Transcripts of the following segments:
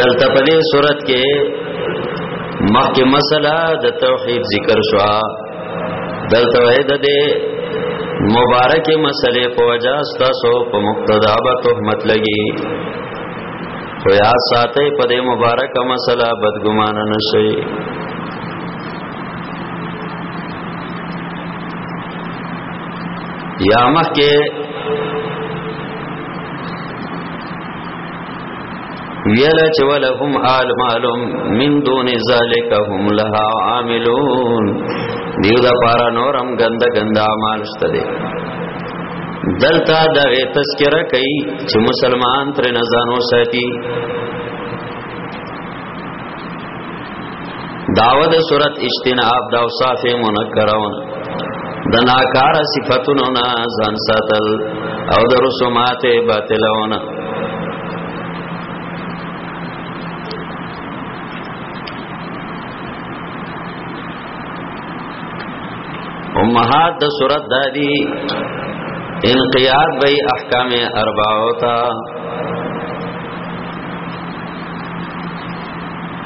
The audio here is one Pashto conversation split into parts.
دلته په دې صورت کې مخکې مسله د توحید ذکر شو دلته د دې مبارک مسلې په وجا ستاسو په مقتدا به تهمت لګي خو یا ساته په دې مبارک مسله بدګمان نه شي یا مخکې ویل چې ولهم آل معلوم من دون ذالک هم لها عاملون دیو دا پارا نورم گنده گنده اعمال شته دي دلته دا تذکرہ کوي چې مسلمان تر نزانو ساتي داود صورت اجتناب دا اوصاف منکرون د ناکار صفاتونو نه ځان ساتل او د رسومات باطلونه امهات د صورت دادی انقیاد به احکام اربعه تا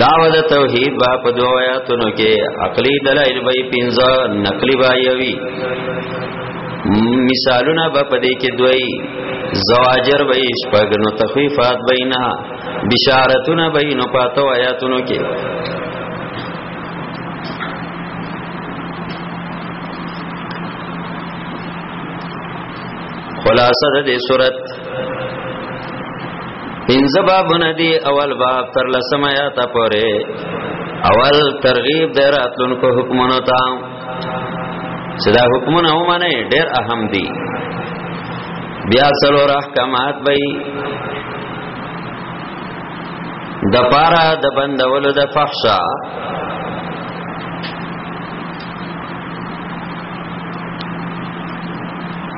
داود توحید با په دوه آیاتونو کې عقلی دلایل به پنځه نقلی به یوي مثالونه به پدې کې دوی زواجر به شپږ نو تخفیفات بینه بشارتونه به نو پاتو آیاتونو کې خلاصه د دې صورت پنځه بابونه دي اول باب تر لسم آیات پورې اول ترغیب د راتلونکو حکمونو ته صدا حکمونه هم نه ډېر اهم دي بیا سلو احکامات وي د پارا د بندولو د فحشا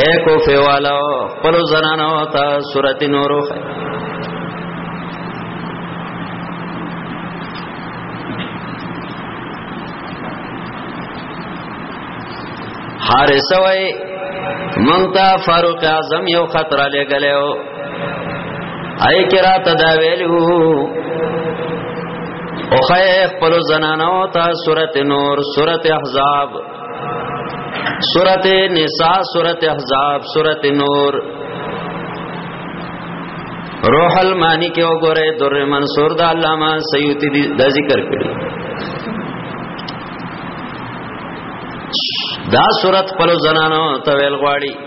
اے کوفه والا خپل زنانه او تا سورته نور خو حارث وای مونږ ته فاروق اعظم یو خطر علی غلېو آی کرا تدا ویلو او خیخ پلو زنانو تا سورت نور سورت احزاب سورت نساء سورت احزاب سورت نور روح المانی کې وګوره در منصور د علامه سیوطی د ذکر کړی دا سورت پلو زنانو ته ویل غواړي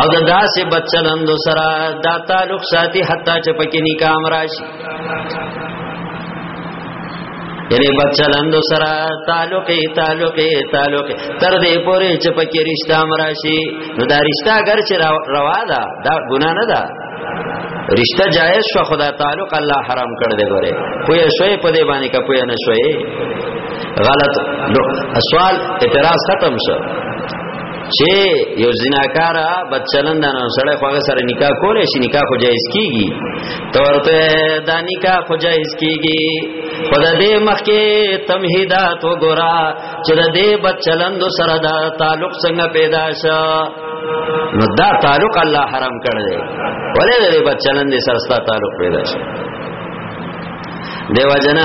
او دا داسې بچلندو سره دا تعلق ساتي حتی چې پکې نکاح مراشي یعنی بچلندو سره تعلق تعلق تعلق تر دې پورې چې پکې رشتہ مراشي نو دا رشتہ اگر چې روا ده دا ګناه نه ده رشتہ جائز شو خدا تعلق الله حرام کړ دې ګوره کوی شوی په دې باندې کا کوی نه شوی غلط سوال اعتراض ختم شو چې یو زناکار بد چلند نه سړی خو هغه سره نکاح کولای شي نکاح خو جایز کیږي تورته دا نکاح خو جایز کیږي خدا دې مخکې تمهیدات وګورا چې د دې بد چلند سره دا تعلق څنګه پیدا شو نو دا تعلق الله حرام کړ دی ولې دې بد چلند سره تعلق پیدا شو دیو جنا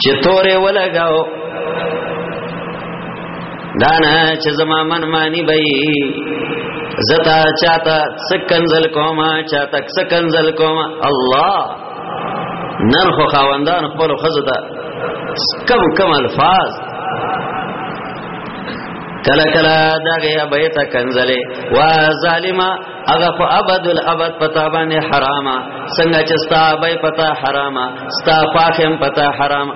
چې تورې ولګاو دانا چې زما من مانی بې زتا چاته سکنزل کوما چاته سکنزل کوما الله نن خو خواندان خپل خزدا کم کم الفاظ کلا کلا دغه بیت کنزله وا ظالما هغه خو ابد الابد پتا باندې حرامه څنګه چې ستا به پتا حرامه ستا فاخم پتا حرامه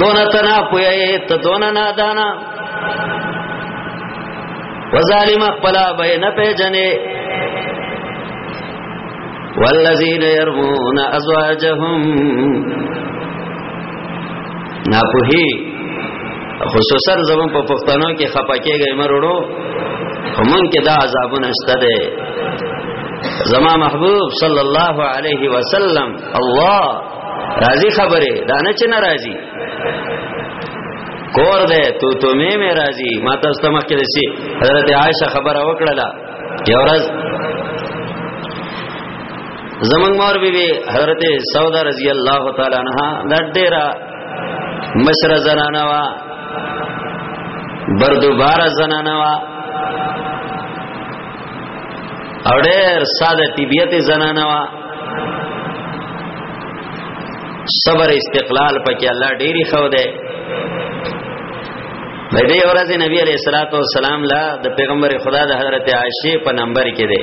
دونه تنا پوی ته دونه نادانا وظالم خپل به نه پیژنې والذین يرمون ازواجهم ناپوهی خصوصا زمون په پښتنو کې خپکیږي مرونو همون کې دا عذابونه شته ده زما محبوب صلی الله علیه وسلم الله راضی خبره دا نه چې ناراضي کور ده تو تو مې مې راضي ما تاسو ته مخکې دسی حضرت عائشہ خبره وکړه یو ورځ زمنګ مور بی بی حضرت سودا رضی الله تعالی عنها د ډیره مشر زنانه وا بردوبار زنانه وا او ډېر ساده طبيعت زنانه وا صبر استقلال پکې الله ډېری خو ده د دې ورځ نبی عليه الصلاه والسلام لا د پیغمبر خدا د حضرت عائشه په نمبر کې ده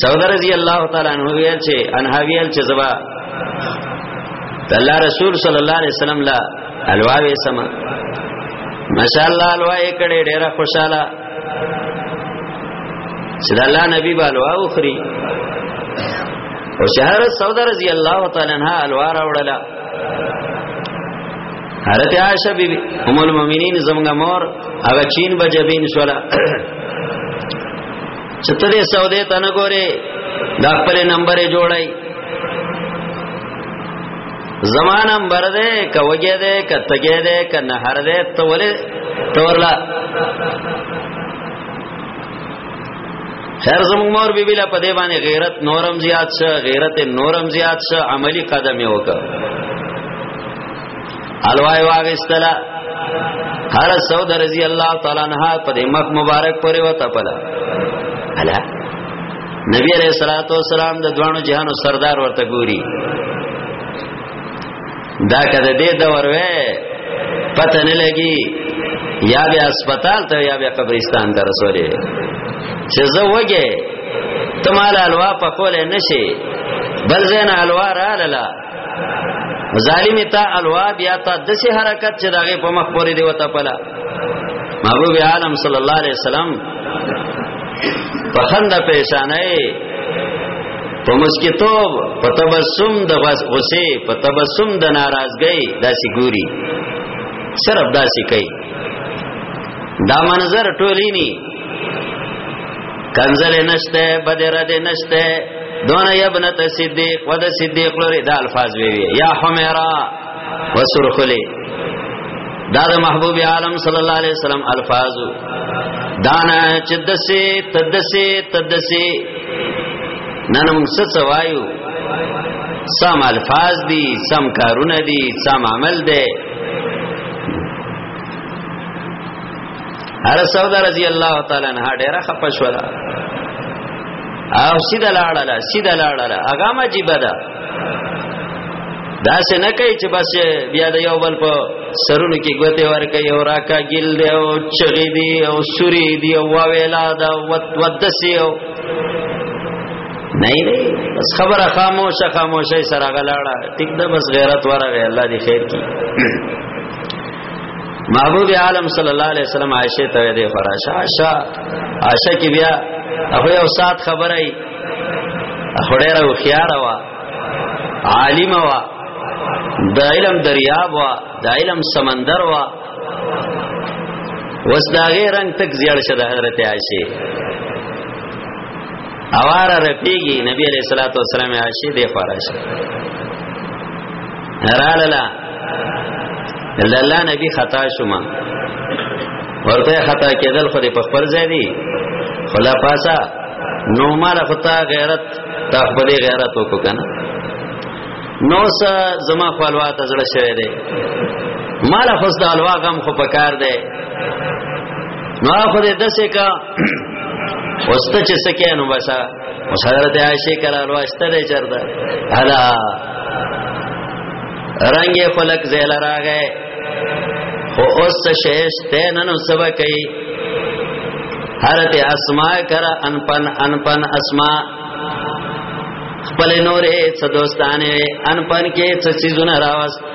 سعود رضی الله تعالی عنہ ویل چې انها ویل چې زبا الله رسول صلی الله علیه وسلم لا الواوی سما ماشاء الله الواوی کړي ډېر خوشاله چې الله نبی به الوا وخري او شهر سودا رضی الله تعالی عنها الوا راوړله حضرت عائشہ بی بی ام المؤمنین زمغه مور هغه چین بجبین شولا چې ته دې سودې ته نه ګورې دا خپل نمبر جوړای زمان نمبر دې کوګې دې کتګې دې کنه هر دې تولې تورلا خیر زموږ مور بیبی لا پدې باندې غیرت نورم زیات شه غیرت نورم زیات شه عملی قدم یې وکړ الوای واغستلا هر سود رضی الله تعالی عنها پر مخ مبارک پورې وته پلا الا نبی علیہ الصلوۃ والسلام د دوانو جهانو سردار ورته ګوري دا کده دې د وروې پته نه لګي یا به هسپتال ته یا به قبرستان ته رسولې چې زه وګه تمال الوا په کول نشي بل زین الوا را لاله ظالم تا الوا بیا تا دسی حرکت چې داغه په مخ پورې دی وته پلا محبوب عالم صلی الله علیه وسلم په خند پېښانه په مسکتوب په تبسم د غصه په تبسم د ناراضګۍ داسې ګوري صرف داسې کوي دا منظر ټولینی کنزل نشته بدر دې نشته دون یبنت صدیق ود صدیق لوري دا الفاظ وی وی یا حمیرا وسرخلی دا د محبوب عالم صلی الله علیه وسلم الفاظ دانا چدسه تدسه تدسه نن موږ څه سوایو سم الفاظ دي سم کارونه دي سم عمل دي هر سودا رضی الله تعالی عنها ډیره خپه شو دا او سیده لاړه سیده لاړه هغه ما جیب ده دا څه نه کوي چې بس بیا د یو بل په سرونو کې ګوته ور کوي او راکا ګل دی او چغي دی او سوري دی او ویلا دا وت ودسي او نه نه بس خبره خاموشه خاموشه سره غلاړه ټیک ده بس غیرت ورغه الله دی خیر کی محبوب عالم صلی الله علیه وسلم عائشه ته دی فراشه عائشه عائشه کې بیا هغه یو سات خبره ای خړې راو خيار وا عالم وا د علم دریاب وا د علم سمندر وا وس دا غیر رنگ تک زیړ شه د حضرت عائشه اوار رپیږي نبی علیہ الصلوۃ والسلام عائشه دی فراشه رالاله دلته الله نبی خطا شوما ورته خطا کېدل خو دې په خپل ځای دی خلا پاسا نو مال خطا غیرت تا خپل غیرت وکړه کنه نو سا زما خپلوا ته زړه شوی دی مال خو د الوا غم خو پکار دی نو خو دې دسه کا وسته چې سکه نو بسا مسحضرت عائشہ کرا رواشته دی چرته هلا رنگ خلق زیل راغې خو اوس شیش ته نن سبا کوي حضرت اسماء کرا انپن انپن اسماء خپل نورې څه دوستانه انپن کې څه چیزونه راوست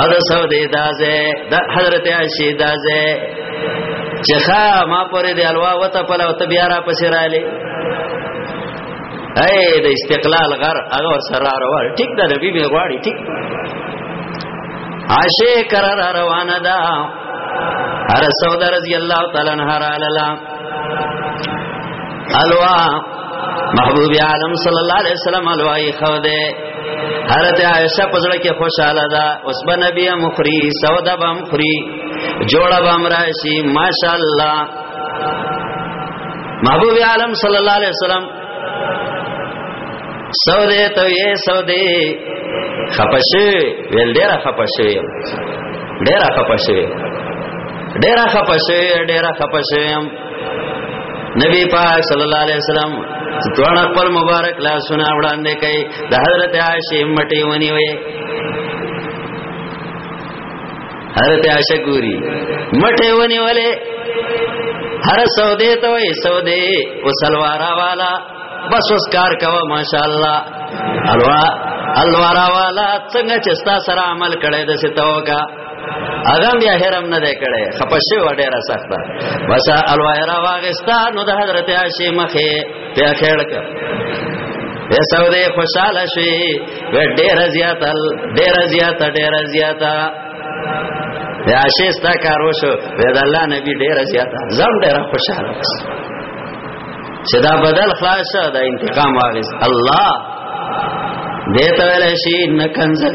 او د سعودي دازه د حضرت عائشې دازه چې ښا ما پورې دی الوا وته په لو ته بیا را پسې را لې اے د استقلال غر هغه ور سره را روان ټیک ده نبی به غواړي ټیک عائشه کرر روانه ده هر سودا رضی الله تعالی عنها را لاله الوا محبوب عالم صلی الله علیه وسلم الوای خو ده حضرت عائشہ پزړه کې خوشاله ده اوس به نبی مخری سودا به مخری جوړه به مراشي ماشاءالله محبوب عالم صلی الله علیه وسلم سودې ته یې سودې خپشه ویل ډیره خپشه ډیره خپشه ډیره خپشه ډیره خپشه نبی پاک صلی الله علیه وسلم دوړ خپل مبارک لاسونه وړاندې کړي د حضرت عائشہ مټي ونی وي حضرت عائشہ ګوري مټي ونی ولې هر سودې ته وي سودې او سلوارا والا بس اوس کار کوا ماشاءالله الوا الوارا والا څنګه چې ستا سره عمل کړي د ستوګه هغه بیا حرم نه دی کړي خپشه و ډیره سخته بس الوایرا واغستا نو د حضرت عائشہ مخه په خېړ ک په سعودي خوشاله شي و ډیر زیاتل ډیر زیات ډیر زیاتا یا شیستا کارو شو د الله نبی ډیر زیاتا زم ډیر خوشاله چې دا بدل خلاص شو دا انتقام واغس الله دیتا ویل شي نه کنځل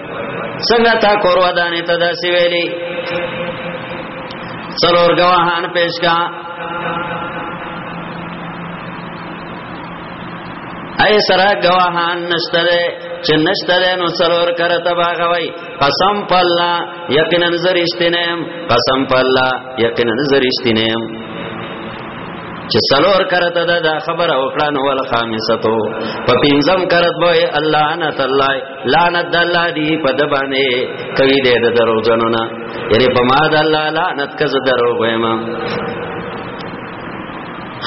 څنګه تا کور ودانې ته داسې ویلي څلور گواهان پیش کا اي سره گواهان نشته ده چې نشته ده نو څلور کړه تبا غوي قسم په الله یقینا زریشتنم قسم په الله یقینا زریشتنم چې څلور کرت ده دا خبره وکړه نو ول خامسته په پنځم کرت به الله انا تعالی لعنت د الله دی په د باندې کوي دې د درو جنونه یعنی په ما د الله لعنت کز درو غیم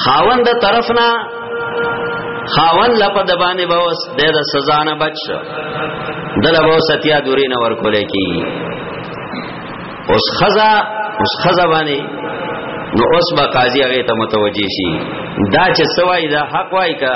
خاوند طرفنا خاوند لپاره د باندې بوس د سزا نه بچ دل بوس اتیا دوری نه ورکول کی اوس خزا اوس خزا باندې نو اوس با قاضي هغه ته متوجي شي دا چې سوای دا حق وای کا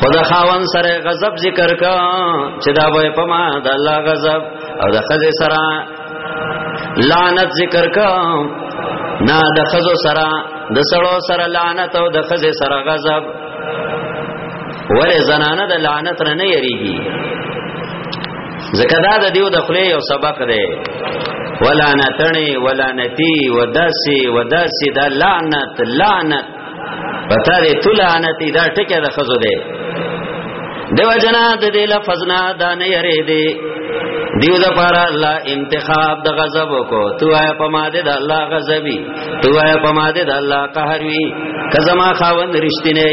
خدا خاون سره غضب ذکر کا چې دا به په ما د الله غضب او د خزه سره لعنت ذکر کا نه د خزو سره د سړو سره لعنت او د خزه سره غضب ولې زنانه د لعنت نه نه یریږي ځکه دا د دیو د خله یو سبق دی ولا نتنی ولا نتی وداسی وداسی دا لعنت لعنت پتا دې تلانتی دا ټکه د خزو دی دیو جنا د دې لفظ نه دا نه یری دی دیو د پر الله انتخاب د غضب کو تو آیا په ماده د الله غضبی تو آیا په ماده د الله قهر وی کزما خاوند رښتینه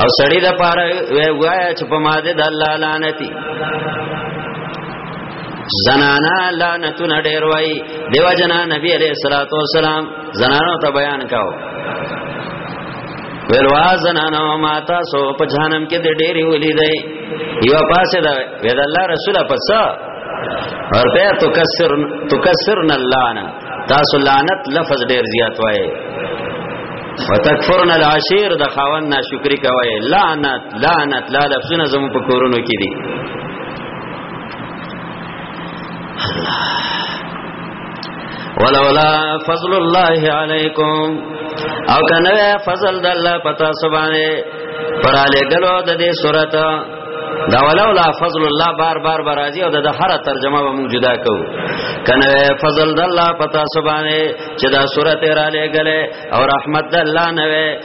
او سړی د پر وای وای چې په ماده د الله لعنتی زنانا لعنتونه ډیر وای دیو جنا نبی علیہ الصلوۃ والسلام زنانو ته بیان کاو ویلوا زنانو ما تاسو په جهنم کې د ډېری ولیدای یو پاسه دا وید الله رسول پس ورته تکسر تکسرن اللعنه تاسو لعنت لفظ ډېر زیات وایي وتکفرن العشیر د خاوند ناشکری کوي لعنت لعنت لا لفظونه زمو په کورونو کې دي الله ولولا فضل الله علیکم او کنه فضل د الله پتا سبانه پر علی غلو د دې صورت دا ولولا فضل الله بار بار برازي او د هر ترجمه به موږ جدا کو کنه فضل د الله پتا سبحانه چې دا سورته را لګلې او رحمت د الله نه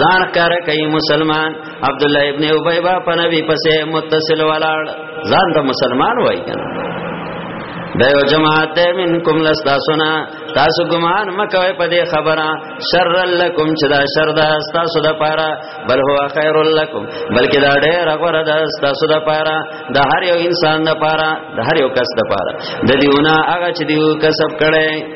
ځان کار کوي مسلمان عبد الله ابن ابي با په نبی پسې متصل ولاړ ځان ته مسلمان وای کنه دا یو جماعت منکم لستا سنا تاسو ګمان مکوي په دې خبره شر لکم چې دا شر ده تاسو د پاره بل هو خیر لکم بلکې دا ډېر غوړه ده تاسو د پاره د هر یو انسان د پاره د هر یو کس د پاره د دیونه هغه چې دیو کسب کړي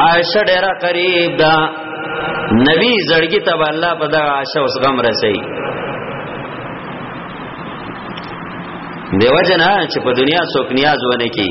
عائشه ډیره قریب ده نبی زړګي ته الله په دغه عائشه اوس غم رسي دیو جنا چې په دنیا څوک نیاز ونه کی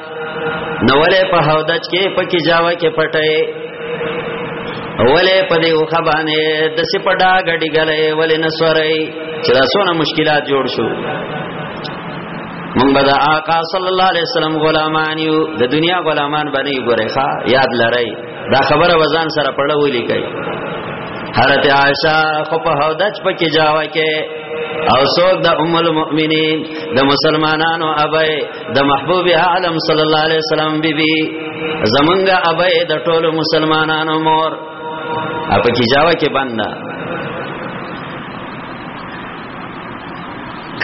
نوله په هودج کې پکې جاوا کې پټه اوله په دې وخه باندې د سپډا غډي غلې ولې نسورې چې دا سونه مشکلات جوړ شو مونږ به د آقا صلی الله علیه وسلم غلامان یو د دنیا غلامان باندې ګورې ښا یاد لرئ دا خبره وزن سره پړه ولي کوي حضرت عائشہ خو په هودج پکې جاوا کې او څوک د ام المؤمنین د مسلمانانو ابای د محبوب عالم صلی الله علیه وسلم بیبي زمونږ ابې د ټولو مسلمانانو مور اپ کی جاوا کې بندا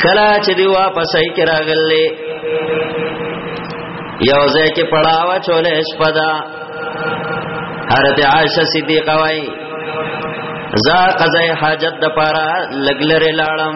کلا چې دی واپس ای کې راغلې یو ځای کې پړاوا چولې شپدا حضرت عائشہ صدیقہ وای زا قضای حاجت د پاره لګلره لاړم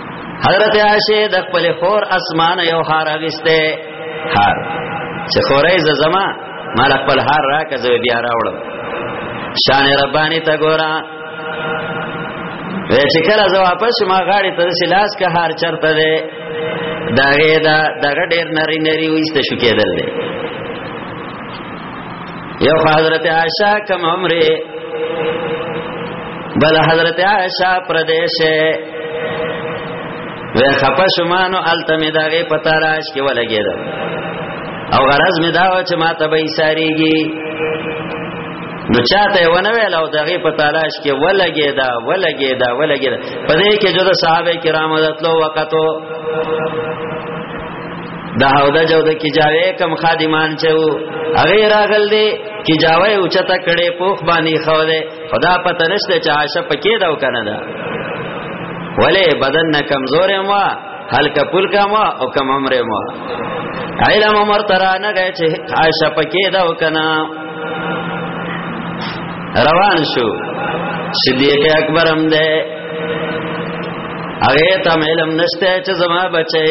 حضرت عائشہ د خپل خور اسمان یو هار اغسته هار چې خورې ز زما مال خپل هار راکه زو بیا راوړم شان ربانی ته ګورا وې چې کله زو واپس ما غاړي ته سلاس که هار چرته ده داغه دا دغه ډیر نری نری وېست شو کېدل دی یو حضرت عائشہ کم عمره بل حضرت عائشہ پردیشه وی خپه شمانو التمی داغه پتا راش کې ولګیدم او غرض می دا و چې ما ته به ساریږي نو چاته ونه ویل او دغه په تلاش کې ولګیدا ولګیدا ولګیدا په دې کې جو د صحابه کرامو دتلو وقتو دا هودا جو د کی جاوی کم خادمان چو هغه راغل دی کی جاوی او چتا کړي پوخ باندې خو دی خدا پته نشته چې عاشه پکې دا وکنه دا ولی بدن نه کمزور ما هلکه پلکا ما او کم عمر ما علم عمر ترانه چې عاشه پکې دا وکنه روان شو صدیق اکبر هم ده هغه ته علم نشته چې زما بچي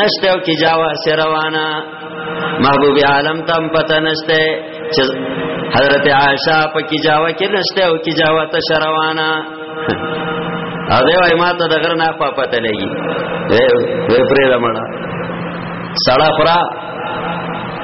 نشته او کی جاوا سره روانه محبوب عالم تم پته نشته چې حضرت عائشہ په کی جاوا کې نشته او کی جاوا ته شروانه او دی وای ما ته د غر نه په پته لګي وې پرې رمړه سړا خورا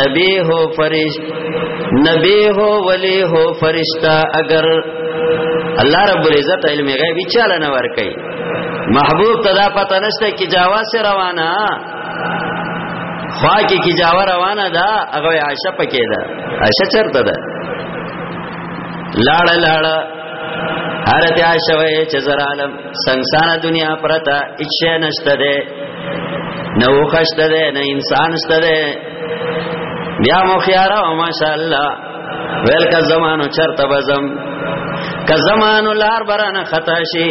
نبی هو فرشت نبی هو ولی هو فرشتہ اگر الله رب العزت علم غیب چاله نه ور کوي محبوب تدا پته نشته کی جاوا سے روانه خوا کې کی جاوا روانه ده هغه عائشہ پکې ده عائشہ چرته ده لاړه لاړه هر ته شوی چې زرالم سنگسار دنیا پرتا اچھا نشته ده نه وخشته ده نه انسان شته ده بیا مو خیارا او ماشاءالله ویل کا زمانو چرته بزم کا زمانو لار برانه خطا شي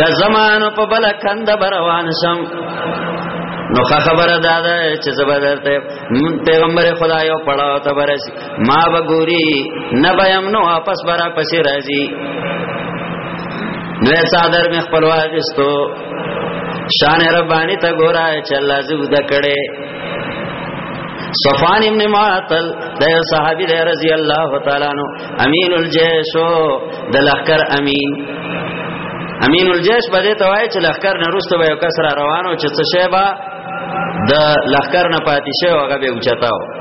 کا زمانو په بل کند بروان شم نو خبره دا ده چې زبردست پیغمبر خدای او پړاو ته برسي ما بګوري نه بیم نو واپس برا پسې راځي نو صادر می خپل واغستو شان ربانی ته ګورا چې الله زوده کړي صفان ابن معطل د صحابي دی رضی الله تعالی عنہ امین الجیش د لخر امین امین الجیش بده توای چې لخر نه روسته به کسره روانو چې څه شی با د لخر نه پاتې شی هغه به اوچتاو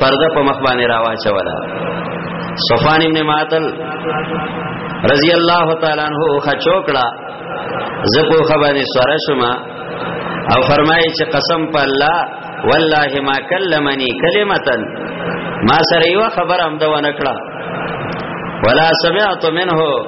پرده په مخ باندې راواچولا صفان ابن معطل رضی الله تعالی عنہ خچوکړه زپو خبرې سره شما او فرمایي چې قسم په الله والله ما کلمنی کلمتا ما سره یو خبر هم دا ونکړه ولا سمعت منه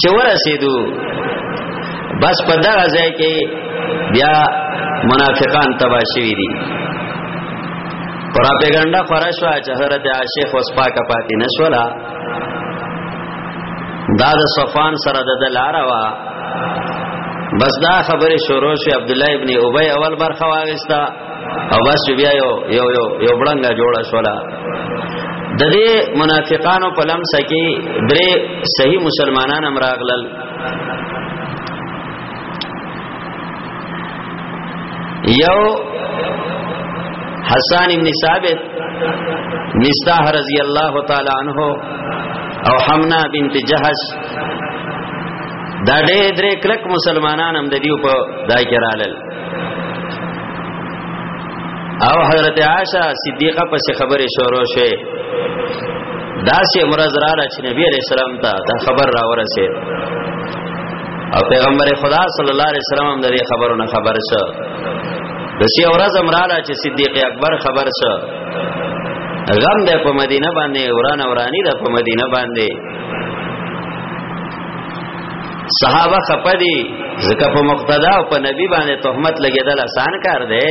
چې ورسېدو بس په دغه ځای کې بیا منافقان تبا شوی دي پراپګاندا فرشوا چې حضرت عاشق اوس پاکه پاتې نشولا دا د صفان سره د لارا وا بس دا خبره شروع شو عبد الله ابن ابي اول برخه واغستا او بس بیا یو یو یو یو بلنګ جوړه شولا د دې منافقانو په لمسه کې درې صحیح مسلمانان هم راغلل یو حسان ابن ثابت مستاح رضی الله تعالی عنہ او حمنا بنت جهش دا ډېر درې کلک مسلمانان هم د دیو په دای کې رالل او حضرت عائشہ صدیقہ پس خبر شروع شوه دا سه مرز را لچ نبی علیہ السلام ته دا خبر را ورسه او پیغمبر خدا صلی الله علیه وسلم هم دې خبرونه خبر شو د سی اورز امراله چې صدیق اکبر خبر شو غم ده په مدینه باندې وران ورانی ده په مدینه باندې صحابه خپدي زکه په مقتدا او په نبی باندې تهمت لګیدل آسان کار دی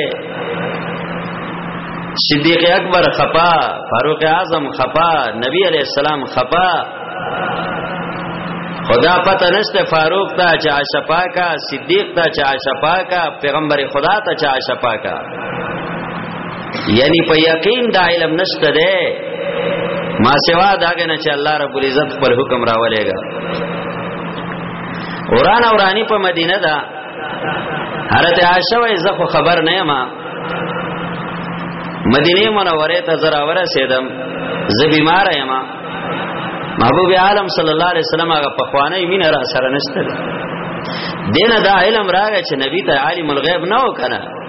صدیق اکبر خپا فاروق اعظم خپا نبی علیہ السلام خپا خدا پته نشته فاروق ته چې عائشہ پاکا صدیق ته چې عائشہ پاکا پیغمبر خدا ته چې عائشہ پاکا یعنی په یقین دا علم نشته ده ما سوا داګه نه چې الله رب العزت خپل حکم راولېګا قران اورانی په مدینه دا حضرت عائشہ وای زه خو خبر نه ما مدینه منوره ته زرا ورسېدم زه بیمار یم محبوب عالم صلی الله علیه وسلم هغه په خوانه مين را سره نشته دینه دا علم راغی چې نبی ته عالم الغیب نه وکړه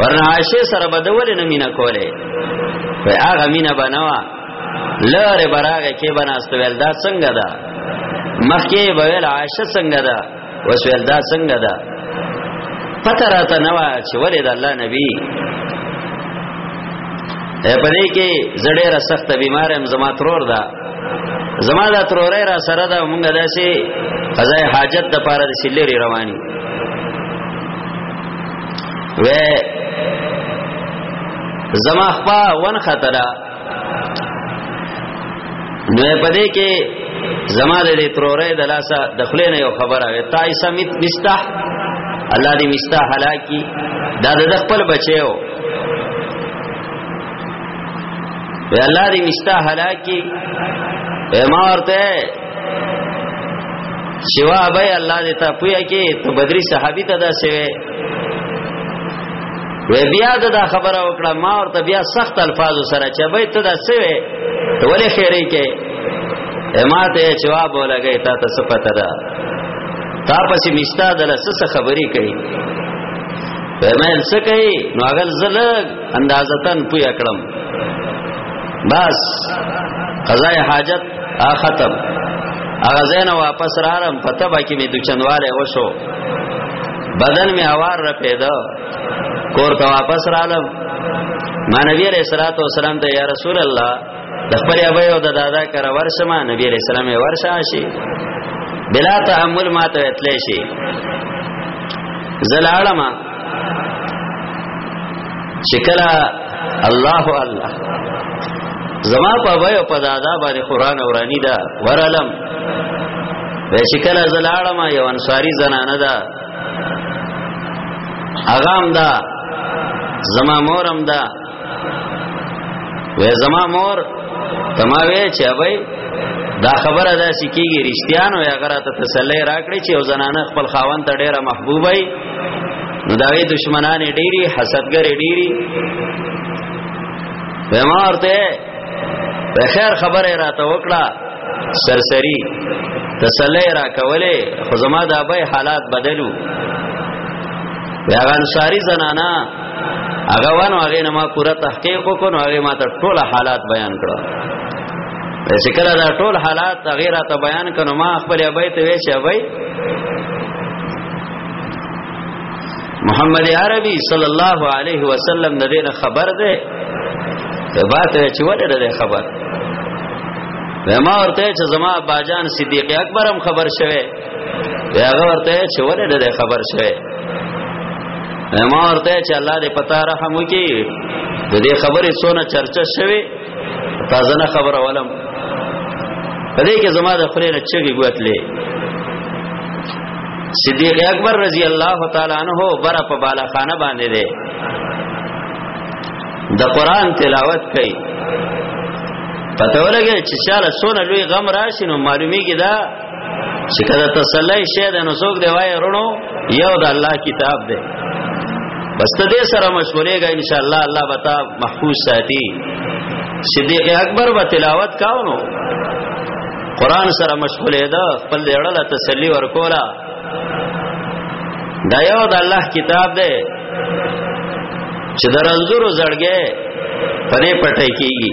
ورنه عائشه سره بدول نه مینا کوله وای هغه مینا بنوا لاره براغه کې بناست ویل دا څنګه ده مخکې ویل عائشه څنګه ده وس ویل دا څنګه ده پته راته نه وا چې ولې د الله نبی په دې کې زړه را سخت بیمار هم زما ترور ده زما دا ترورې را سره ده مونږ داسې قضای حاجت د پاره د سلری رواني و زما خپا ون خطر نو پدې کې زما د دې ترورې د لاسه د خلې نه یو خبره وي تای سمیت مستح الله دې مستح هلاکی دا د خپل بچیو وی الله دې مستح هلاکی ما ورته سوا به الله دې ته پویا کې ته بدري صحابي ته دا سوي و بیا دا خبره وکړه ما ورته بیا سخت الفاظ سره چې به ته دا سوي ته ولې خیرې کې ما ته جواب ولګې تا ته څه پته ده تا پسې مشتا دله څه خبرې کوي پیمل څه کوي نو هغه زلګ اندازتن پوی کړم بس قضای حاجت ا ختم هغه زنه واپس رارم پته با کې می د چنواله وشو بدن می اوار را پیدا کور ته واپس رالم ما نبی علیہ الصلوۃ والسلام ته یا رسول الله د خپل ابي او د دادا کر ورشمه نبی علیہ السلام ورشا شي بلا تحمل ما ته اتلی شي زلالما چې کله الله الله زما په وای او په دادا باندې قران اورانی دا ورالم به چې کله زلاړم یو انصاری زنانه ده اغام دا زما مورم دا وې زما مور تماوي چې ابي دا خبره ده چې کیږي رښتیانو یا غره ته تسلی راکړي چې او زنانه خپل خاوند ته ډیره محبوبه نو دا وی دشمنان ډیری حسدګر ډیری ومارته په خیر خبره راته وکړه سرسری تسلی را کوله خو زما د ابای حالات بدلو یا انصاری زنانا هغه وانه هغه نه ما پوره تحقیق وکړو هغه ما ته ټول حالات بیان کړو چې کله دا ټول حالات غیر ته بیان کړو ما خپل ابای ته وې چې ابای محمد عربي صلی الله علیه وسلم د دې خبر ده ته باته چې ولې ده خبر ما ورته چې زما باجان صدیق اکبر هم خبر شوه هغه ورته چې ولې ده خبر شوه ما ورته چې الله دې پتا رحم وکي د دې خبرې څونه چرچا شوه تازه نه خبره ولم دې کې زما د خورې نه چګي ګوتلې صدیق اکبر رضی الله تعالی عنہ بر په بالا خانه باندې ده د قران تلاوت کوي پته ولګي چې چاله سونه لوی غم راشي نو معلومیږي دا چې کله تسلی شه د نسوک دی وای رونو یو د الله کتاب دی بس ته دې سره مشورې غا ان شاء الله الله بتا محفوظ ساتي صدیق اکبر و تلاوت کاونو قران سره مشغولې ده خپل لړل تسلی ورکولا دا یو د الله کتاب دی چې درنځورو زړګې پرې پټه کیږي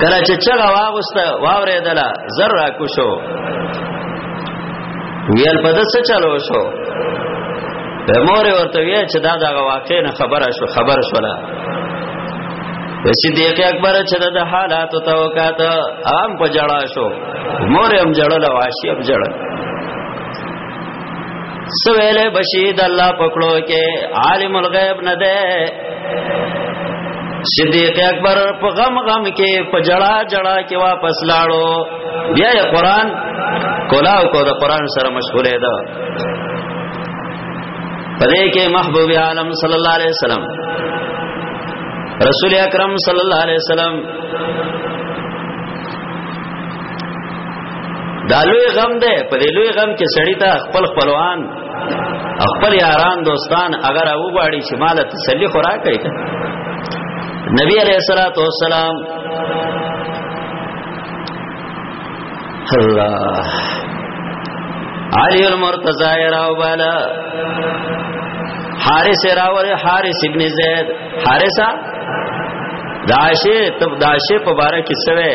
کله چې چغه واغسته واورې دلا زر را کوشو ویل په دسه چلو شو به مور ورته وی چې دا دغه واقع نه خبره شو خبر شولا د صدیق اکبر چې د حالات او توقات عام په جړا شو مور هم جړل واشي هم جړل سویل بشید الله پکړو کې عالم الغیب نه ده صدیق اکبر په غم غم کې په جړا جړا کې واپس لاړو بیا یې قران کولاو کو د قران سره مشغوله ده پدې کې محبوب عالم صلی الله علیه وسلم رسول اکرم صلی الله علیه وسلم دا لوی غم ده په دې لوی غم کې سړی ته خپل خپلوان خپل یاران دوستان اگر او غاړي چې مال تسلی خورا کوي نبی علیہ الصلوۃ والسلام الله علی المرتضی راو بالا حارث راول حارث ابن زید حارثہ داشه تب داشه په بارے کې سوي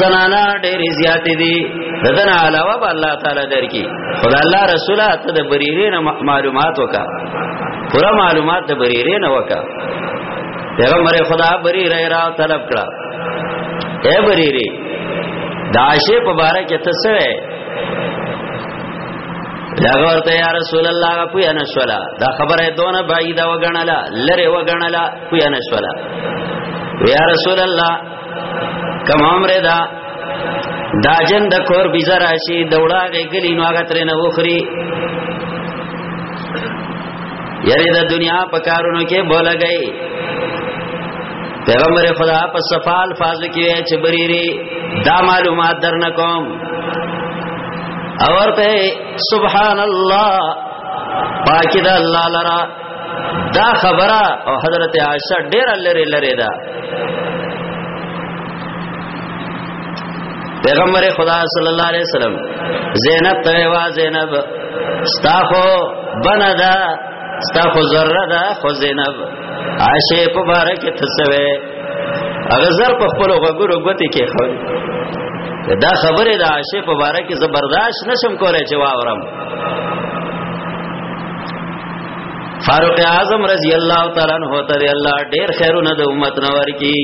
زنانا ډېر زیات دي ددن علاوه به الله تعالی درکې خدای الله رسوله ته د بریرې نه معلومات وکا پورا معلومات د بریرې نه وکا پیغمبر خدا بریرې را طلب کړه اے بریرې داشه په بار کې ته څه داغه ورته یا رسول الله په یا نشولا دا خبره دونه بعیده وګڼله لره وګڼله په یا نشولا یا رسول الله کم عمر دا دا جن د کور بيزه راشي د وړاغې ګلی نو هغه ترنه وخري یری د دنیا په کارونو کې بولګي پیغمبر خدا په صفال فاز کې وی چې بریری دا معلومات درنه کوم اور ته سبحان الله پاکی دا الله لرا دا خبره او حضرت عائشہ ډیر لری لری ده پیغمبر خدا صلی الله علیه وسلم زینب ته وا زینب ستاخو بندا ستاخو ذره ده خو زینب عائشه مبارک ته سوي هغه زر په خپل غوګرو غوتی کې خو دا خبره د عائشه مبارک زبرداشت نشم کولای چې واورم فاروق اعظم رضی الله تعالی عنہ ته دی الله ډیر خیرونه د امت نور کی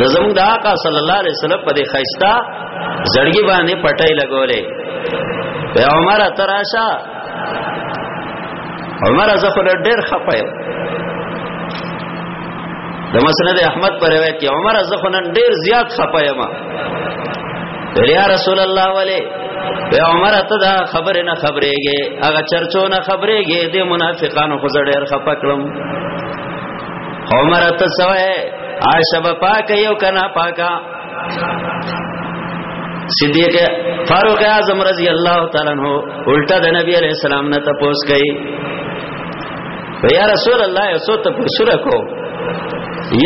د زموږ د آقا صلی الله علیه وسلم په دې خیستا زړګي باندې پټای لګولې په عمر تراشا عمر زخه ډیر خپایو د مسند احمد پر روایت کې عمر زخه ډیر زیات خپایما یا رسول الله ولی به عمر ته دا خبره نه خبرېږي هغه چرچو نه خبرېږي د منافقانو خو ډېر خپکړم عمر ته سوې عائشہ پاک یو کنا پاکا صدیق فاروق اعظم رضی الله تعالی عنہ الٹا د نبی علیہ السلام نه تپوس کړي یا رسول الله یو څه تپوس وکړو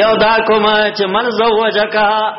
یو دا کوم چې من زوجکا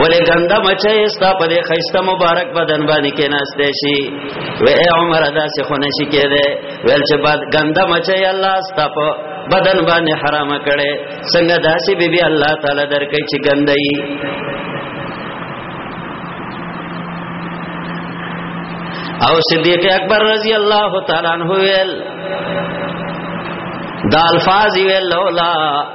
ولې ګنده مچې ستا په دې خيسته مبارک بدن باندې کې ناشته شي و اے عمر ادا سے خونه شي کې ده ول چې بعد ګنده مچې الله ستا په بدن باندې حرام کړي څنګه داسې بي بي الله تعالی درکې چې ګندې او صدیق اکبر رضی الله تعالی عنہ ویل دا الفاظ ویل لولا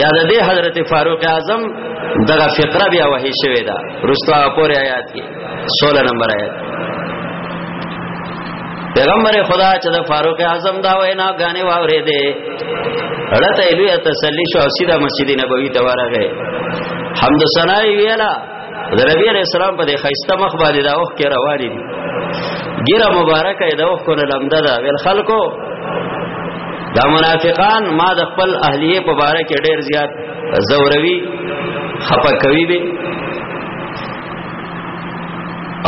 یا د دې حضرت فاروق اعظم دغه فقره بیا وحی شوې ده رستوا پورې آیات کې 16 نمبر آیات پیغمبر خدا چې د فاروق اعظم دا وینا غانې واورې ده اړته ایلوی تسلی شو سیده مسجد نبوي ته ورغه حمد ثنا ویلا د نبی علیہ السلام په دې خیسته مخ باندې دا وخت کې روان دي ګیره مبارکه دا وخت کول لمده دا ویل خلکو دا منافقان ما د خپل اهلیه په باره کې ډیر زیات زوروي خپه کوي به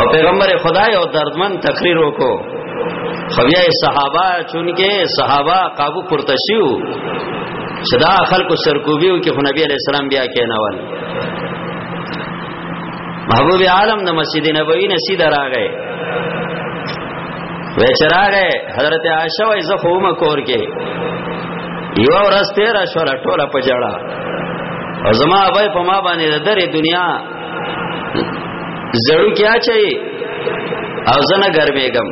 او پیغمبر خدای او دردمن تقریر وکړو خو بیا صحابه چونکه صحابه قابو پورته شو صدا خلکو سرکوبیو کې خو نبی علی السلام بیا کېناول محبوب عالم د مسجد نبوي نه سیده راغی وی چراغه حضرت عائشہ وای زه خو ما کور کې یو ورځ تیر شو را ټوله په جړه او زما ابای په ما باندې د درې دنیا زړو کیا چي او زنه ګرمېګم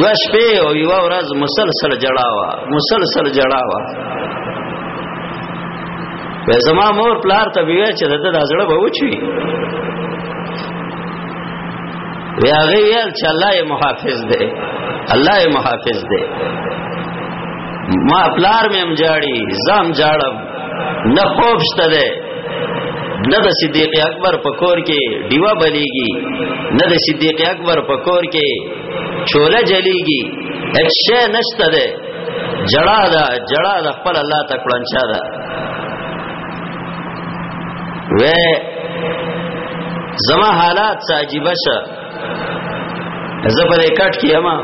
دوش په او یو ورځ مسلسل جړاوا مسلسل جړاوا وې زما مور پلار ته وی چې د دې ځړه به وچی وی هغه یې چې الله یې محافظ دی الله یې محافظ دی ما پلار مې هم جاړي زم جاړم نه خوب شته ده نه د صدیق اکبر په کور کې دیوا بلیږي نه د صدیق اکبر په کور کې چوله جلیږي هیڅ نشته ده جړا دا جړا د خپل الله تکړه چا دا و زما حالات عجیب شه زه په کټ کې ما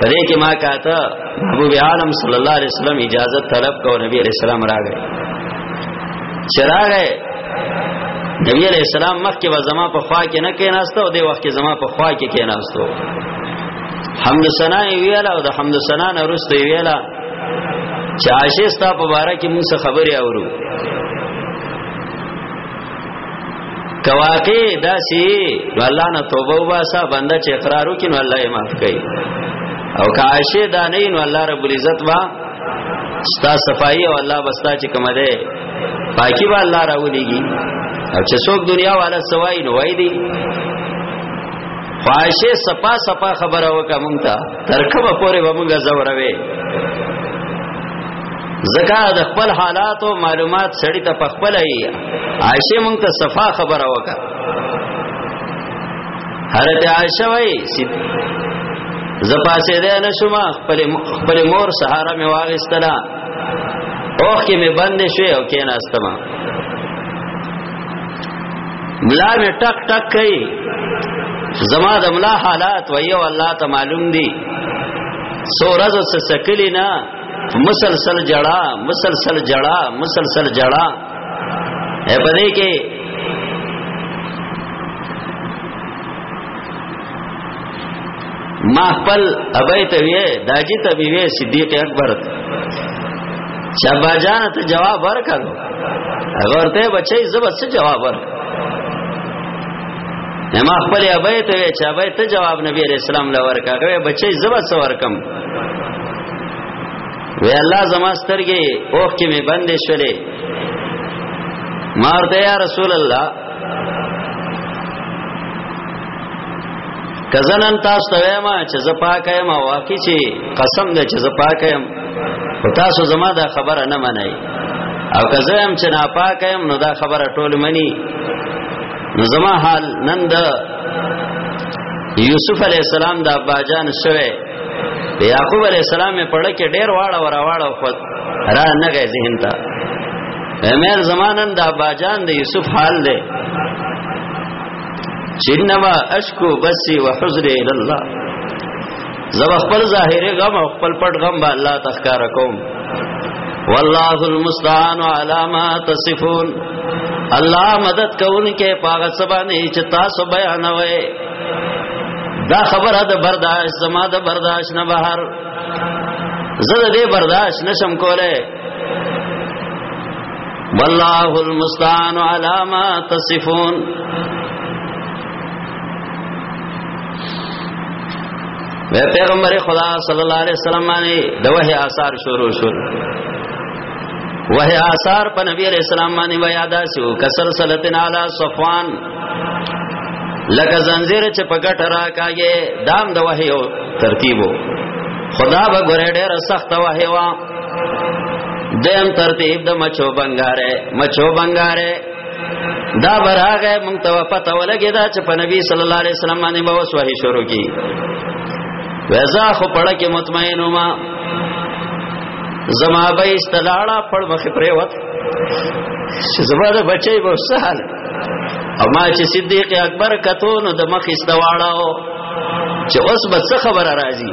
پرې کې ما کاته ابو عالم صلی الله علیه وسلم اجازه طلب کو نبی علیہ السلام راغی چراغ نبی علیہ السلام مخ کې زما په خوا کې نه کېناستو دی وخت کې زما په خوا کې کېناستو حمد ثنا ویلا او د حمد ثنا نه رسته ویلا چې عائشه ستا په باره کې موږ خبرې اورو کواقع دا سی الله نه توبه وباسه بنده چې اقرار وکړي نو الله یې معاف کوي او که عائشه دا نه نو الله رب العزت وا ستا صفائی او الله بستا چې کوم ده پاکي به الله راولېږي او چې څوک دنیا والا سوای نو وای دی فاشه سپا سپا خبره وکا مونږ ته ترکبه پورې به مونږه زوروي زکه د خپل حالات او معلومات سړی ته پخپل ای عائشه مونږ ته صفا خبره وکا حضرت عائشه وای زپاسه ده نه شما خپل خپل مور سهارا می واغستلا اوخ کې می بند شوی او کې نه استما ملا می ټک ټک کوي زما د ملا حالات وایو الله ته معلوم دي سورز او سکلی نه مسلسل جړه مسلسل جړه مسلسل جړه اے پدې کې ما خپل ابای ته وی داجی ته وی صدیق اکبر شابا جان ته جواب ورکړو اگر ته بچی زب څه جواب ورک ما خپل ابای ته وی چې ابای ته جواب نبی علیہ السلام لا ورکړو بچی زب څه ورکم وی الله زما سترګې اوخ کې می بندې شولې مارته یا رسول الله کزنن تاسو ته وایم چې زه پاک یم او واقعي چې قسم دې چې زه پاک یم او تاسو زما دا خبره نه منئ او که زه هم چې ناپاک یم نو دا خبره ټول مني نو زما حال نن د یوسف علی السلام د اباجان شوه د یعقوب علی السلام په لړ کې ډیر واړه ورا واړه خو را نه غي ذهن ته امیر زمانن دا باجان د یوسف حال دی چنما اشکو بسی وحزن الى الله زب خپل ظاهری غم او خپل پټ غم به الله تخکار کوم والله المستعان على ما تصفون الله مدد کوونکې پاغه سبانه چې تاسو بیانوي دا خبره د برداشت زما د برداشت نه بهر زه د دې برداشت نشم کوله والله المستعان على ما تصفون وی پیغمبر خدا صلی الله علیه وسلم باندې د وحی آثار شروع شول وحی آثار په نبی علیہ السلام باندې بیا داسو کسر سلطن علی صفوان لکه زنجیر چې په ګټ راکاږي دام د وحی ترتیبو خدا به ګره ډېر سخت وحی وا دیم ترتیب د مچو بنگاره مچو بنگاره دا براغه مونږ ته پته ولګی دا چې په نبی صلی الله علیه وسلم باندې به وسوه شروع کی وزا خو پړه کې مطمئن ما زما به استلاړه پړ مخ پرې وت چې زما د بچي به سهال او ما چې صدیق اکبر کتو نو د مخ استواړه چې اوس به څه خبره راځي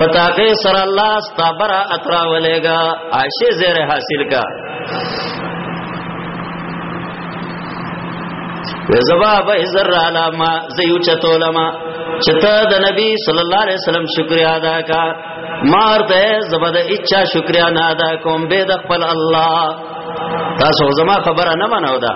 پتا کې سره الله استبرا اترا ولېګا عائشه زیر حاصل کا وزبا به زر علامه زيو چتولما چته د نبی صلی الله علیه وسلم شکریا ادا کا مار ته زبد اچا شکریا نه ادا کوم به د خپل الله تاسو زما خبره نه منو دا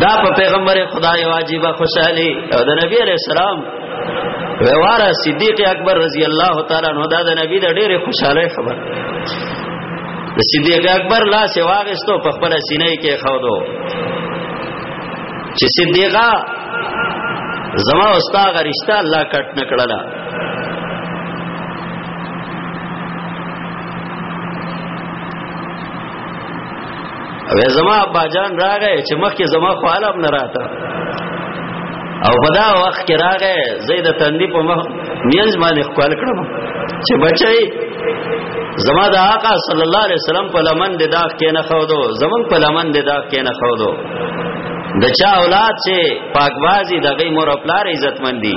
دا په پیغمبر خدای واجب خوشالي او د نبی عليه السلام ویوارا صدیق اکبر رضی الله تعالی عنہ دا د نبی د ډېره خوشاله خبر د صدیق اکبر لا سی واغستو په خپل سینې کې خودو چې صدیقا زما اوستا غرشتہ الله کټ نکړلا او زما ابا جان راغې چې مخکې زما خو عالم نه راته او په دا وخت کې راغې زید تندې په مخ مینځ باندې خپل کړم چې بچي زما د آقا صلی الله علیه وسلم په لمن د داغ کې نه خو دو زمون په لمن د داغ کې نه خو دو د چا اولاد چې پاکبازي د غي مور خپل عزت مندي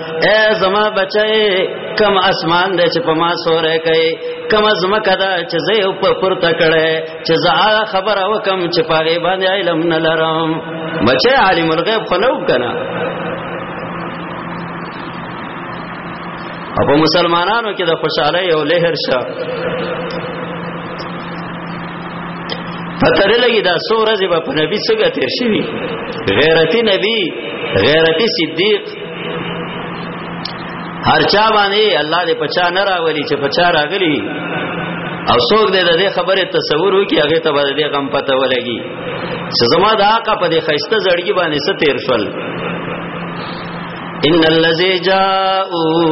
اے زما بچای کم اسمان دې چې په ما سورې کوي کم زما کدا چې زه یو په پورته کړه چې زه خبر او کم چې پاره باندې علم نه لرم بچای عالم الغیب خلو کنا او په مسلمانانو کې د خوشاله یو لهر شه پتر لګی دا سورځي په نبی څنګه تیر شي غیرتی نبی غیرتی صدیق هر چا باندې الله دې پچا نه راولي چې پچا راغلي او څوک دې د دې خبره تصور وکي هغه ته باندې دې غم پته ولګي چې زما د آقا په دې خيسته زړګي باندې څه تیر شول ان الذي جاءوا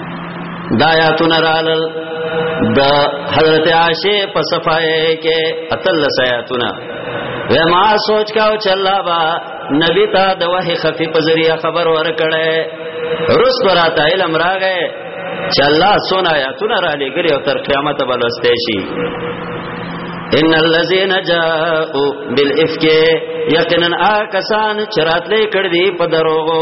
دا آیاتونه رالل د حضرت عائشه په صفای کې اتل آیاتونه وما سوچ کاو چې الله با نبی ته د وحی خفي په ذریعہ خبر ورکړي رس وراته علم راغې چې الله سونه آیاتونه را لګري او تر قیامت بلوسته شي ان الذين جاءوا بالافك یقینا آکسان چرات لې کړ دي په دروغو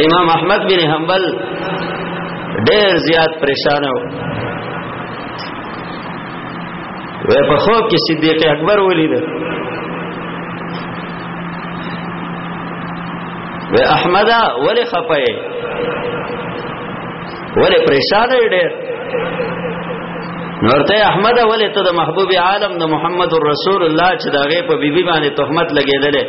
امام احمد بن حنبل ډېر زیات پریشان و وې په خوب کې صدیق اکبر ولید وې احمد ولې خپه ولې پریشان یې ډېر نورته احمد ولې ته د محبوب عالم د محمد رسول الله چې دغه په بیبي باندې تهمت لګېدلې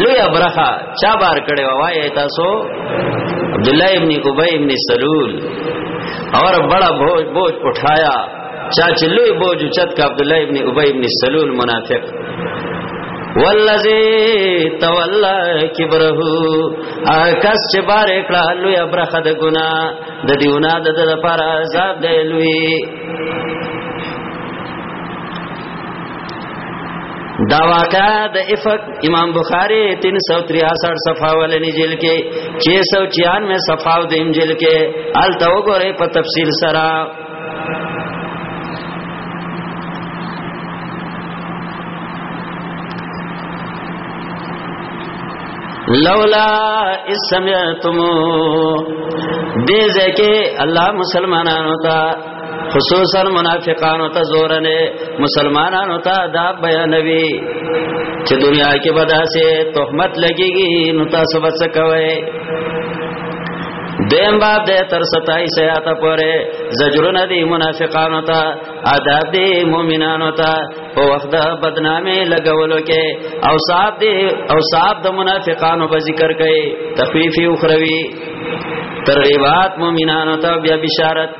لوی ابرخه چا بار کړي وای تاسو عبد الله ابن ابي ابن سلول اور بڑا بوج بوج اٹھایا چاچ لوی بوج چت کا عبد الله ابن ابي ابن سلول منافق والذي تولى كبره اکس چې بار کړه لوی ابرخه د ګنا د دیونه د لپاره عذاب دی لوی دا واقعا د افق امام بخاری 363 صفحه ولنی جیل کې 696 صفحه او دیم جیل کې ال تو غره په تفصیل سره لولا اسمعتمو دې ځکه الله مسلمانانو ته خصوصا منافقانو ته زور نه مسلمانانو ته دا بیانوي چې دنیا کې بداسه تهمت لګيږي نو تاسو بچ کوئ دیم باب دے تر ستائی سیاتا پورے زجرون دی منافقانو تا عذاب دی مومنانو تا په وخت د بدنامي لګولو کې او صاحب دی او صاحب د منافقانو په ذکر کوي تخفیفی اخروی ترغیبات مومنانو ته بیا بشارت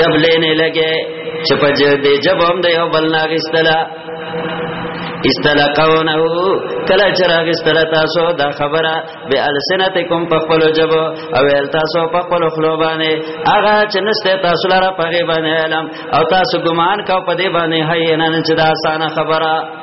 جب لینے لگے چپ دے جب ہم دے ہو بلنا غستلا استلا قونه کلا چراغ استلا تاسو دا خبره به السنتکم په خپل جب او ال تاسو په خپل خلو باندې اغه چې نشته تاسو لاره په باندې علم او تاسو ګمان کو په دې باندې هي نه چې دا اسانه خبره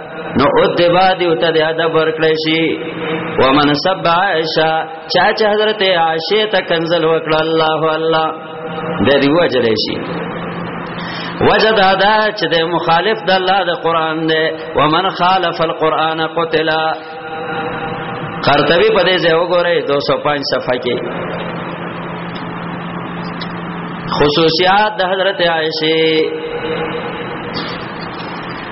نو اتباع دی او ته د ادب ورکړی شي ومن سب عائشہ چا چې حضرت عائشہ ته کنزل وکړ الله الله د دې وجل شي وجد ادا چې د مخالف د الله د قران دی ومن خالف القران قتل قرطبي په دې ځای وګورئ 205 صفحه کې خصوصیات د حضرت عائشه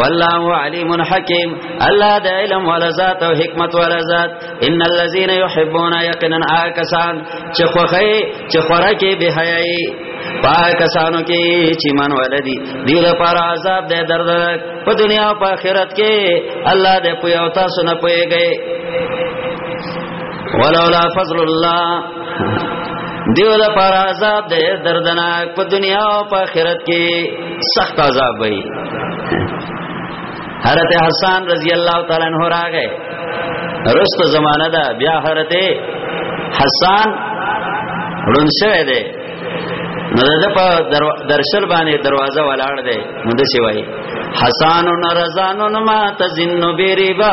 والله علیم حکیم الله د علم ولا ذات او حکمت ولا ذات ان الذين يحبون يقينا آکسان چې خوخه چې خوره کې به حیاي پاکستانو کې چې مان ولدي دی لپاره عذاب دې دردناک په دنیا او په آخرت کې الله دې پوي او تاسو نه پويږي ولولا فضل الله دیو دا پار عذاب دے دردناک پا دنیا و پا خیرت کی سخت عذاب بئی حضرت حسان رضی اللہ تعالیٰ عنہ را گئے رست زمانہ دا بیا حضرت حسان رون شوه دی نو ده په درشل باندې دروازه ولاړ دی نو د سی وای حسان رضان ما تزن بریبا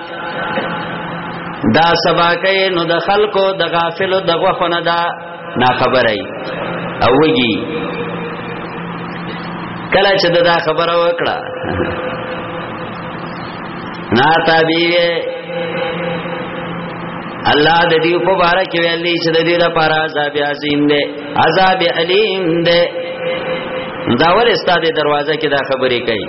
دا سبا کوي نو د خلکو د غافلو د غفنه دا نا خبره او وږي کله چې دا خبره وکړه نا تابعیه الله د دې په باره کې ویلي چې د دې لپاره عذاب عظیم دی عذاب الیم دی دا ور استاد دروازه کې دا خبرې کوي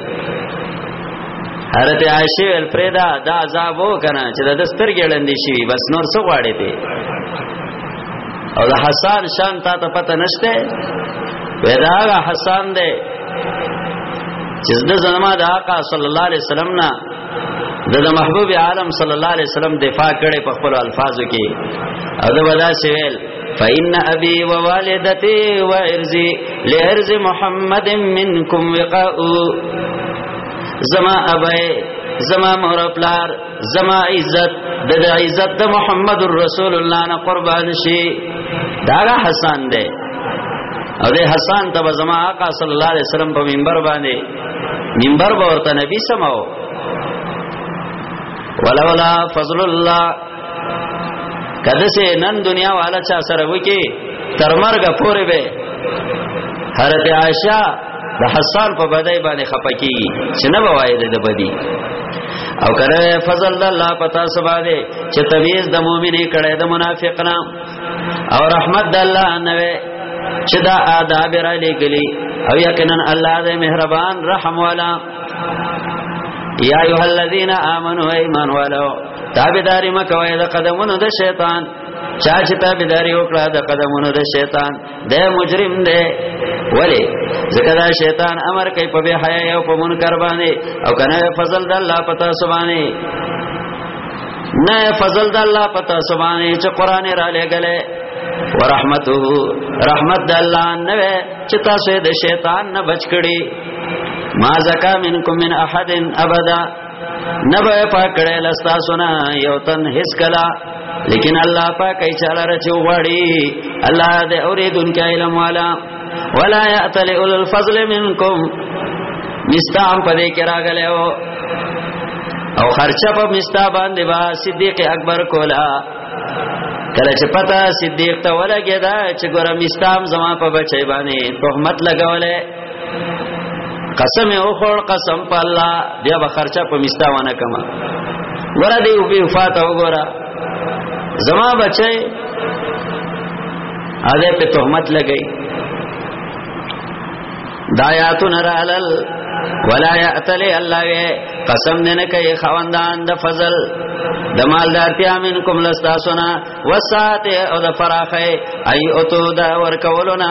حضرت عائشہ ول پردا دا عذاب وو کنه چې د سترګې لندې شي بس نور څه غواړي ته او د حسن شان تا ته پته نشته پیدا غا حسن دې چې د زما د آقا صلی الله علیه وسلم نه د محبوب عالم صلی الله علیه وسلم دفاع کړي په خپل الفاظو کې او دا ودا سویل فإن أبي ووالدتي وعرزي لعرز محمد منكم وقاء زما ابای زما مور پلار زما عزت د عزت د محمد رسول الله نه قربان شي دا حسن دی او د حسن ته زما آقا صلی الله علیه وسلم په منبر باندې منبر به ورته نبی سماو ولولا فضل الله کده سه نن دنیا والا چا سره وکی تر مرګه پورې به حضرت عائشہ د حسان په بدای باندې خپکی چې نه بواید د بدی او کړه فضل الله پتا سبا دے چې تمیز د مؤمنې کړه د منافق نه او رحمت د الله نه چې دا آداب را لګلی او یقینا الله دې مهربان رحم والا یا ایه الذین آمنو ایمان والو تابعداري مکوئ د قدمونو د شیطان چا چې تابعداري وکړه د قدمونو د شیطان د مجرم دی ولی ځکه دا شیطان امر کوي په بے حیا او په منکر باندې او کنه فضل د الله پتا سبحانه نه فضل د الله پتا سبحانه چې قران را لګلې ورحمته رحمت د الله نه چې تاسو د شیطان نه بچ کړي ما زکا منکم من احد ابدا نبا پاک کړه لستا سنا یو تن هیڅ کلا لیکن الله پاک ای چاله رچو غړي الله دې اوریدونکو علم والا ولا یاتل اول الفضل منکم مستام پدې کې راغله او او خرچه په مستا باندې با صدیق اکبر کولا کله چې پتا صدیق ته ولګی دا چې ګورم استام زما په بچی باندې تهمت لګولې قسم او خور قسم په الله بیا به خرچه په مستا ونه کما ګوره دی او به وفات او ګوره زما بچي اده په تهمت لګئی دایاتو نرالل ولا یاتلی الله وی قسم دې نه کوي خواندان د فضل د مالدارتیا منکم لستا سنا وسات او د فراخه ای او تو دا ور کولونه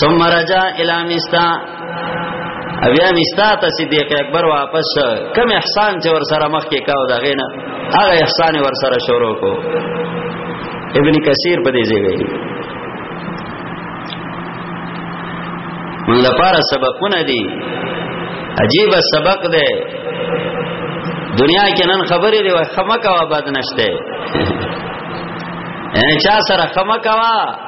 ثم رجا الى مستا بیا مستا ته صدیق اکبر واپس کم احسان چې ور سره مخ کې کاو دا غینا هغه احسان ور سره شروع کو ابن کثیر په دې ځای ویلي موږ لپاره سبقونه دي عجیب سبق ده دنیا کې نن خبرې دی خمکه و بد نشته ان چا سره خمکه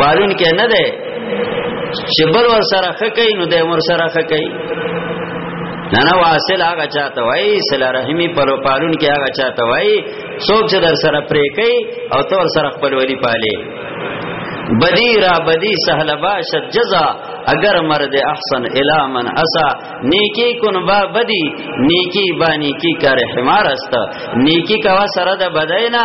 پالون کې نه ده چې بل ور سره خکې نو د مر سره خکې نه نه واصل هغه چاته وای سل رحمی پر پالون کې هغه چاته وای څوک چې در سره پرې کوي او تور سره خپل ولی پاله بدی را بدی سهل باشد جزا اگر مرد احسن الا من اسا نیکی کن با بدی نیکی با نیکی کار حمار است نیکی کوا سره د بدای نه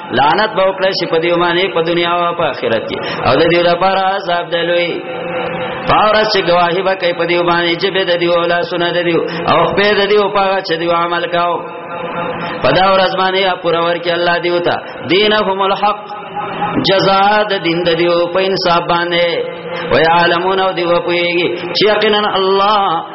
لعنت به وکړي چې په دې باندې په دنیا او په آخرت کې او د دې لپاره عذاب دلوي پاورس چې گواہی به کوي په دې باندې چې به د دې ولا سن د دې او په د دې او پاغه چې دې عمل کاو پدا ورځ باندې یا پرور کې الله دی وتا دینهم الحق جزاء د دین د دیو په انصاف باندې ويعلمون او دیو پويږي چې یقینا الله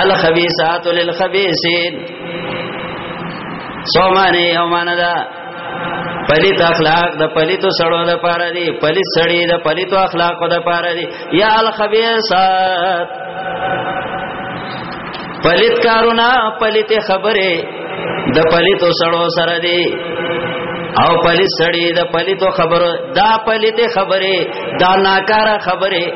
الخبيثات للخبيثين سومانه یو معنا ده پلیت اخلاق د پلیتو سړو د پاره دی پلیت سړی د پلیتو اخلاق د پاره دی یا الخبیثات پلیت کارونه پلیت خبره د پلیتو سړو سره دی او پلیت سړی د پلیتو خبره دا پلیت خبره دا ناکاره خبره